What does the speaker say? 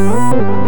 Música